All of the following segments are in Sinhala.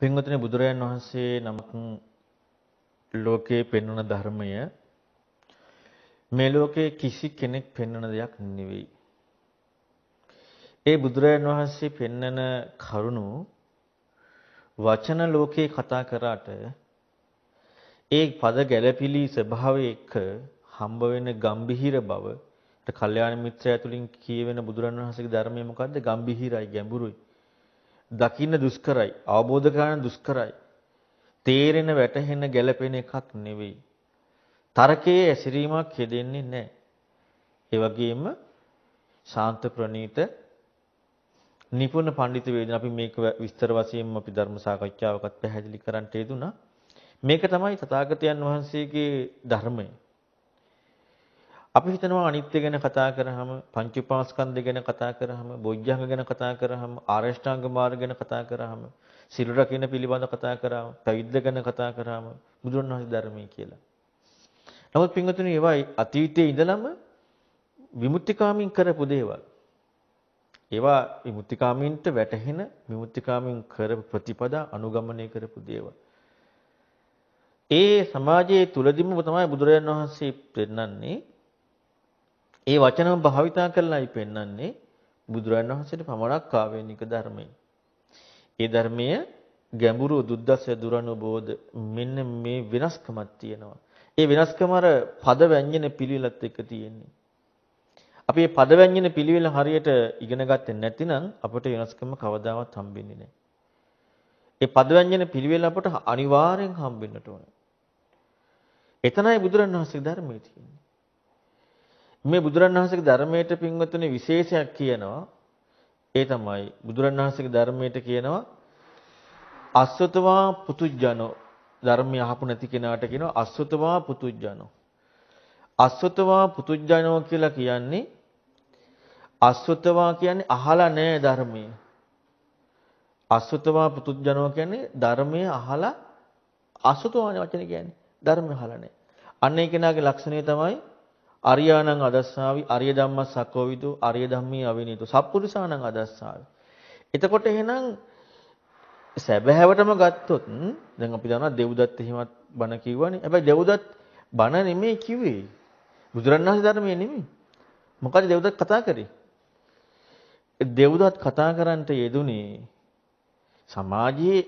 පින්වතුනි බුදුරජාන් වහන්සේ නමක් ලෝකේ පෙන්වන ධර්මය මේ ලෝකේ කිසි කෙනෙක් පෙන්වන දෙයක් නෙවෙයි. ඒ බුදුරජාන් වහන්සේ පෙන්වන කරුණු වචන ලෝකේ කතා කරාට ඒ පද ගැළපිලි ස්වභාවය එක්ක හම්බ වෙන ගම්බිහිර බව කල්යාණ මිත්‍රය ඇතුලින් කියවෙන බුදුරන් වහන්සේගේ ධර්මය මොකද්ද? ගම්බිහිරයි ගැඹුරුයි. දකින්න දුෂ්කරයි, අවබෝධ කරගන්න දුෂ්කරයි. තේරෙන වැටහෙන ගැළපෙන එකක් නෙවෙයි. තරකයේ ඇසිරීමක් හෙදෙන්නේ නැහැ. ඒ වගේම ශාන්ත ප්‍රණීත නිපුණ පඬිත වේදන අපි මේක විස්තර වශයෙන්ම අපි ධර්ම සාකච්ඡාවකත් පැහැදිලි කරන්නට යෙදුනා. මේක තමයි තථාගතයන් වහන්සේගේ ධර්මය. අපි හිතනවා අනිත්‍ය ගැන කතා කරාම පංච උපාස්කන්ධ ගැන කතා කරාම බොජ්ජංග ගැන කතා කරාම ආරෂ්ඨාංග මාර්ග ගැන කතා කරාම සිල් රකින්න පිළිබඳ කතා කරාම පැවිද්ද ගැන කතා කරාම බුදුරණවහන්සේ ධර්මයේ කියලා. නමුත් පින්වතුනි ඒවා අතීතයේ ඉඳලම විමුක්තිකාමින් කරපු දේවල්. ඒවා විමුක්තිකාමින්ට වැටහෙන විමුක්තිකාමින් කරපු ප්‍රතිපදා අනුගමනය කරපු දේවල්. ඒ සමාජයේ තුලදීම තමයි බුදුරජාණන් වහන්සේ පෙන්වන්නේ ඒ වචනම භාවිතා කරලායි පෙන්වන්නේ බුදුරජාණන් වහන්සේට පමණක් ආවේනික ධර්මය. ඒ ධර්මය ගැඹුරු දුද්දස්ස දුරනුබෝධ මෙන්න මේ වෙනස්කමක් තියෙනවා. ඒ වෙනස්කම අර පද ව්‍යංජන පිළිවෙලත් එක්ක තියෙන්නේ. අපි මේ පද ව්‍යංජන පිළිවෙල හරියට ඉගෙන ගත්තේ නැතිනම් අපට වෙනස්කම කවදාවත් හම්බෙන්නේ නැහැ. ඒ පද ව්‍යංජන පිළිවෙල අපට අනිවාර්යෙන් හම්බෙන්නට ඕනේ. එතනයි බුදුරණවහන්සේගේ ධර්මයේ තියෙන්නේ. මේ බුදුරණවහන්සේගේ ධර්මයට පින්වතුනි විශේෂයක් කියනවා. ඒ තමයි බුදුරණවහන්සේගේ ධර්මයට කියනවා අස්වතවා පුතුජනෝ ධර්මය අහපු නැති කෙනාට කියනවා අස්වතවා පුතුජනෝ. අස්වතවා පුතුජනෝ කියලා කියන්නේ අස්වතවා කියන්නේ අහලා නැහැ ධර්මය. අස්වතවා පුතුජනෝ කියන්නේ ධර්මය අහලා අසුතවානේ වචනේ කියන්නේ. ධර්ම අහලා නැහැ. අන්න ඒ කෙනාගේ ලක්ෂණය තමයි අරියාණං අදස්සාවි අරිය ධම්මස් සක්කෝවිදු අරිය ධම්මී අවිනීතු සප්පුරිසාණං අදස්සාවි. එතකොට එහෙනම් සැබෑවටම ගත්තොත් දැන් අපි දන්නවා දෙව්දත් එහෙමත් බණ කිව්වනේ. හැබැයි දෙව්දත් බණ නෙමෙයි කිව්වේ. බුදුරණවහන්සේ ධර්මයේ නෙමෙයි. මොකද දෙව්දත් කතා කරේ? දෙව්දත් කතා කරන්නට යෙදුනේ සමාජයේ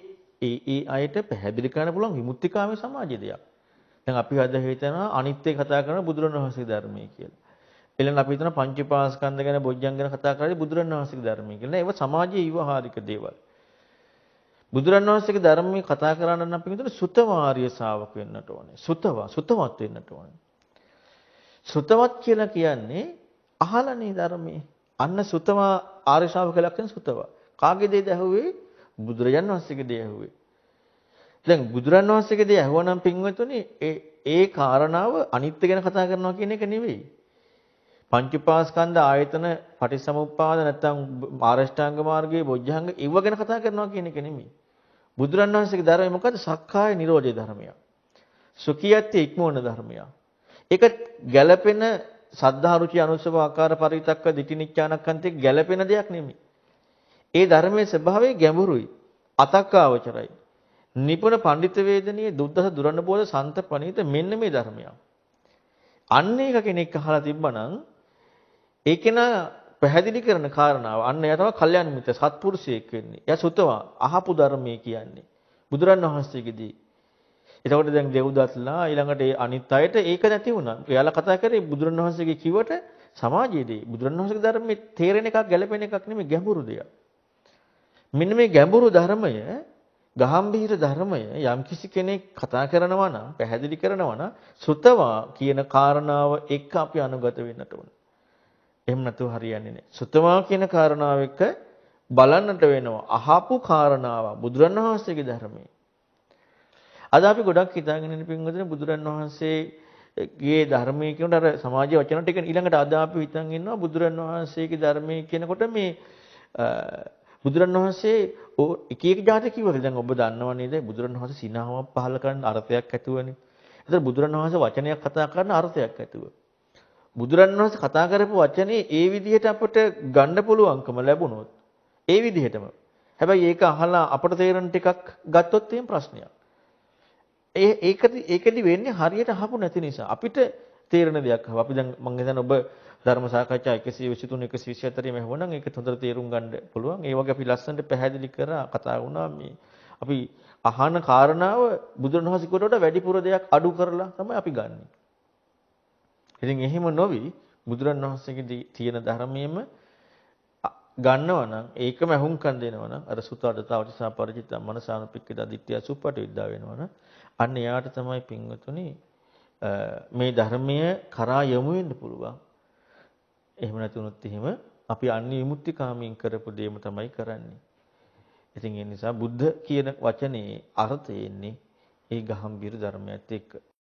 ඒ ඒ අයට පැහැදිලි කරන්න පුළුවන් විමුක්තිකාමී සමාජය දෙයක්. දැන් අපි අද හිතනවා අනිත්‍ය කතා කරන බුදුරණවහන්සේගේ ධර්මයේ කියලා. ඊළඟ අපි හිතනවා පංචපාස්කන්ධ ගැන බොජ්ජං ගැන කතා කරන්නේ බුදුරණවහන්සේගේ ධර්මයේ කියලා. ඒව සමාජයේ ඊවහාරික දේවල්. බුදුරණවහන්සේගේ ධර්මයේ කතා කරන්න නම් අපි හිතන්නේ සුතවාරිය ශාවක වෙන්නට ඕනේ. සුතව සුතවත් වෙන්නට ඕනේ. සුතවත් කියලා කියන්නේ අහලනේ ධර්මයේ. අන්න සුතවා ආර්ය ශාවක ලක්ෂණ සුතව. කාගේ දේද ඇහුවේ? බුදුරජාණන් වහන්සේගේ දේ ඇහුවේ. දැන් බුදුරන් වහන්සේගේ දේ ඇහුවනම් පින්වතුනි ඒ ඒ කාරණාව අනිත්‍ය ගැන කතා කරනවා කියන එක නෙවෙයි. පංච උපාස්කන්ධ ආයතන පටිසමුප්පාද නැත්නම් ආරෂ්ඨාංග මාර්ගයේ බොජ්ජංග ඉව ගැන කතා කරනවා කියන එක නෙමෙයි. බුදුරන් වහන්සේගේ ධර්මය මොකද්ද? සක්කාය නිරෝධය ධර්මය. සුඛියත්‍ය ඉක්මවන ධර්මය. ඒක ගැළපෙන සද්ධා රුචි අනුසව ආකාර පරිවිතක්ක දිටිනිච්ඡානක්කන්තේ ගැළපෙන දෙයක් නෙමෙයි. ඒ ධර්මයේ ස්වභාවය ගැඹුරුයි. අතක්කාවචරයි. නිපුණ පඬිත වේදනීය දුද්දස දුරණබෝධ සන්ත පණිත මෙන්න මේ ධර්මය. අන්න ඒක කෙනෙක් අහලා තිබ්බනම් ඒ කෙනා පැහැදිලි කරන කාරණාව අන්න එයා තමයි කල්යාණ මිත්‍ර සත්පුරුෂයෙක් වෙන්නේ. එයා සුතවා අහපු ධර්මයේ කියන්නේ. බුදුරන් වහන්සේගේදී. එතකොට දැන් දෙව්දත්ලා ඊළඟට ඒ අනිත් අයට ඒක නැති වුණා. එයාලා කතා කරේ බුදුරන් වහන්සේගේ කිව්වට සමාජයේදී බුදුරන් වහන්සේගේ ධර්මයේ තේරෙන එකක් ගැළපෙන එකක් නෙමෙයි ගැඹුරු දෙයක්. මෙන්න මේ ගැඹුරු ධර්මය ගාම්භීර ධර්මය යම්කිසි කෙනෙක් කතා කරනවා නම් පැහැදිලි කරනවා නම් සුතවා කියන කාරණාව එක්ක අපි අනුගත වෙන්නට ඕන. එහෙම නැතුව හරියන්නේ නැහැ. සුතවා කියන කාරණාව එක්ක බලන්නට වෙනවා. අහපු කාරණාව බුදුරණවහන්සේගේ ධර්මයේ. අද අපි ගොඩක් හිතාගෙන ඉන්න පින්වතුනි බුදුරණවහන්සේගේ ධර්මයේ කියනට අර සමාජයේ වචන ටික ඊළඟට අද අපි හිතන් ඉන්නවා බුදුරණවහන්සේගේ ධර්මයේ කියනකොට මේ බුදුරණවහන්සේ එක එක જાති කිව්වද දැන් ඔබ දන්නව නේද බුදුරණවහන්සේ සිනහවක් පහල කරන අර්ථයක් ඇතුවනේ. ඒතර බුදුරණවහන්සේ වචනයක් කතා කරන අර්ථයක් ඇතුව. බුදුරණවහන්සේ කතා කරපු වචනේ ඒ විදිහට අපට ගන්න පුළුවන්කම ලැබුණොත් ඒ විදිහටම හැබැයි ඒක අහලා අපට තේරෙන ටිකක් ගත්තොත් එහෙම ප්‍රශ්නයක්. ඒ ඒකදි ඒකදි වෙන්නේ හරියට අහපු නැති නිසා. අපිට තේරෙන දෙයක් අපි දැන් මම හිතන්නේ ඔබ ධර්ම සාකච්ඡා 123 124 මෙහෙමනම් ඒකත් හොඳට තේරුම් ගන්න පුළුවන්. ඒ වගේ අපි ලස්සනට පැහැදිලි කරා කතා වුණා මේ අපි අහන කාරණාව බුදුරණවහන්සේ කොට වැඩිපුර දෙයක් අඩු කරලා තමයි අපි ගන්නෙ. ඉතින් එහෙම නොවි බුදුරණවහන්සේගේ තියෙන ධර්මයේම ගන්නවා නම් ඒකම අහුම්කම් දෙනවා නම් අර සුතවදතාවචසා පරිචිත මනසානුපික්කද දිට්ඨිය සුප්පට විද්දා වෙනවා නම් අන්න එයාට තමයි පින්වතුනි මේ ධර්මය කරා යමු වෙන්න පුළුවන්. එහෙම නැතුනොත් එහෙම අපි අන්‍ය විමුක්තිකාමීන් කරපු දේම තමයි කරන්නේ. ඉතින් ඒ නිසා බුද්ධ කියන වචනේ අර්ථය එන්නේ ඒ ගහම්බීර ධර්මයත් එක්ක.